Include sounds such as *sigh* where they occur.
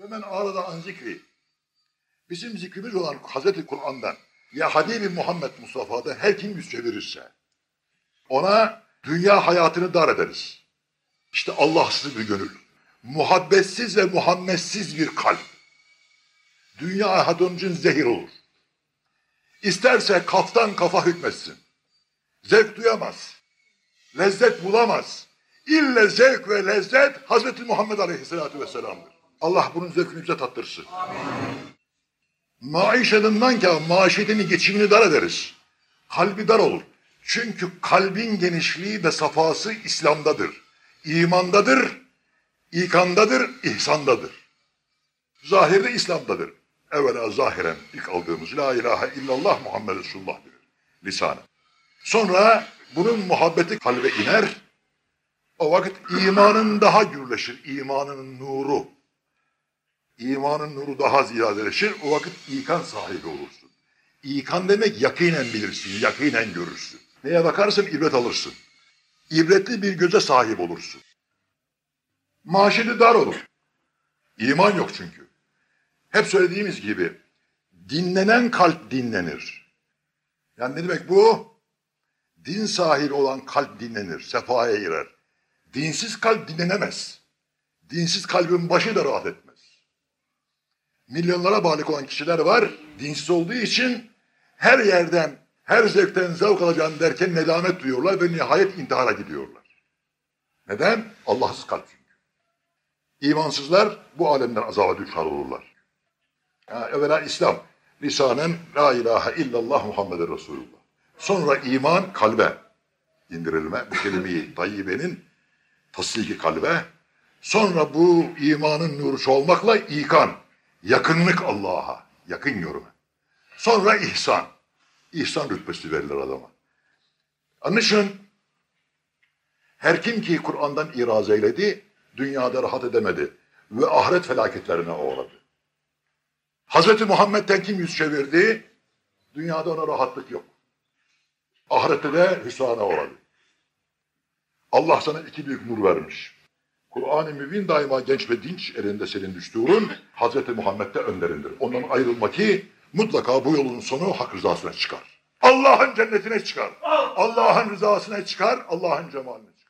Ve men arada an zikri. Bizim zikrimiz olan Hazreti Kur'an'dan ya Habibi Muhammed Mustafa'dan her kim yüz çevirirse ona dünya hayatını dar ederiz. İşte Allahsız bir gönül. Muhabbetsiz ve Muhammedsiz bir kalp. Dünya hayatı onun için zehir olur. İsterse kaftan kafa hükmetsin. Zevk duyamaz. Lezzet bulamaz. İlle zevk ve lezzet Hazreti Muhammed Aleyhisselatü Vesselam'dır. Allah bunun zevkini bize tattırsın. Maişetinden ki maişetini geçimini dar ederiz. Kalbi dar olur. Çünkü kalbin genişliği ve safası İslam'dadır. İmandadır, ikandadır, ihsandadır. Zahirde İslam'dadır. Evvela zahiren ilk aldığımız La ilahe illallah Muhammed Resulullah bilir. Lisanı. Sonra bunun muhabbeti kalbe iner. O vakit imanın daha gürleşir. İmanın nuru. İmanın nuru daha ziyadeleşir. O vakit ikan sahibi olursun. İkan demek yakinen bilirsin, yakinen görürsün. Neye bakarsın ibret alırsın. İbretli bir göze sahip olursun. Maaşını dar olur. İman yok çünkü. Hep söylediğimiz gibi dinlenen kalp dinlenir. Yani ne demek bu? Din sahibi olan kalp dinlenir, sefaya girer. Dinsiz kalp dinlenemez. Dinsiz kalbin başı da rahat etmez. Milyonlara bağlı olan kişiler var, dinsiz olduğu için her yerden, her zevkten zevk alacağım derken nedamet duyuyorlar ve nihayet intihara gidiyorlar. Neden? Allahsız kalp çünkü. İmansızlar bu alemden azaba düşer olurlar. Ha, evvela İslam, lisanen la ilahe illallah Muhammeden Resulullah. Sonra iman kalbe indirilme, bu kelime-i *laughs* tayyibenin tasdiki kalbe. Sonra bu imanın nuru çoğalmakla ikan, yakınlık Allah'a, yakın görme. Sonra ihsan, ihsan rütbesi verilir adama. Onun için her kim ki Kur'an'dan iraz eyledi, dünyada rahat edemedi ve ahiret felaketlerine uğradı. Hazreti Muhammed'den kim yüz çevirdi? Dünyada ona rahatlık yok. Ahirette de hüsrana uğradı. Allah sana iki büyük nur vermiş. Kur'an-ı Mübin daima genç ve dinç elinde senin düştüğün Hazreti Muhammed'de önlerindir. Ondan ayrılma ki mutlaka bu yolun sonu hak rızasına çıkar. Allah'ın cennetine çıkar. Allah'ın rızasına çıkar. Allah'ın cemaline çıkar.